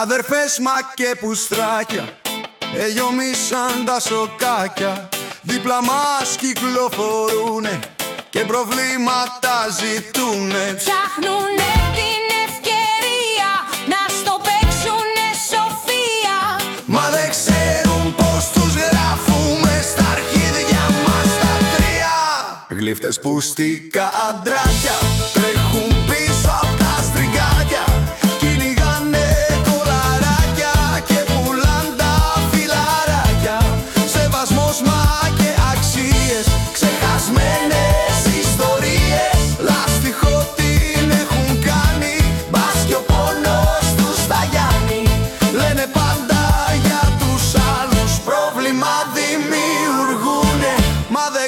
Αδερφές μα και πουστράκια Ελιομίσαν τα σοκάκια. Δίπλα μας κυκλοφορούνε Και προβλήματα ζητούνε. Ψάχνουνε την ευκαιρία Να στο παίξουνε σοφία. Μα δεν ξέρουν πως τους γράφουμε Στα αρχίδια μας τα τρία. Γλύφτες πουστικά αντράκια Τρέχουν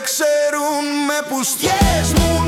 ξέρουν με πουστιές μου.